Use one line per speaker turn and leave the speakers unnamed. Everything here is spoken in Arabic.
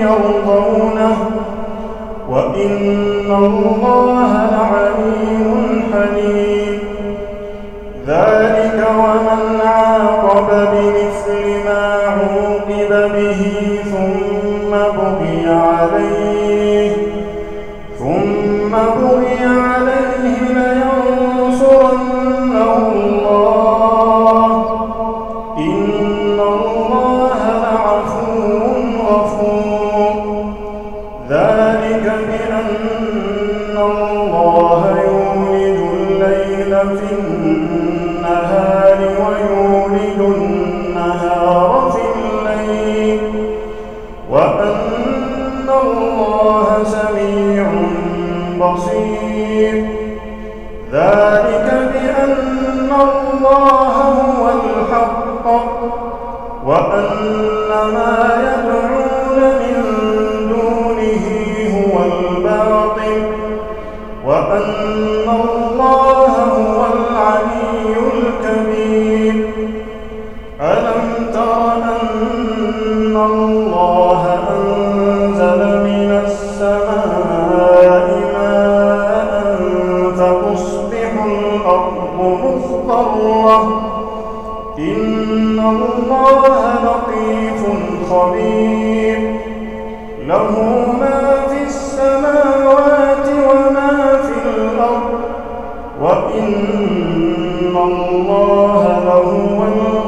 يرضونه وإن الله لعليم حليم. ذلك ومن عاقب بمثل ما عوقب به ثم بغي عليه ثم بغي عليه الله سميع بصير. ذلك بأن الله هو الحق وأن ما يدعون مقره إن الله لطيف خبير. له ما في السماوات وما في الأرض. وإن الله لهو الغفور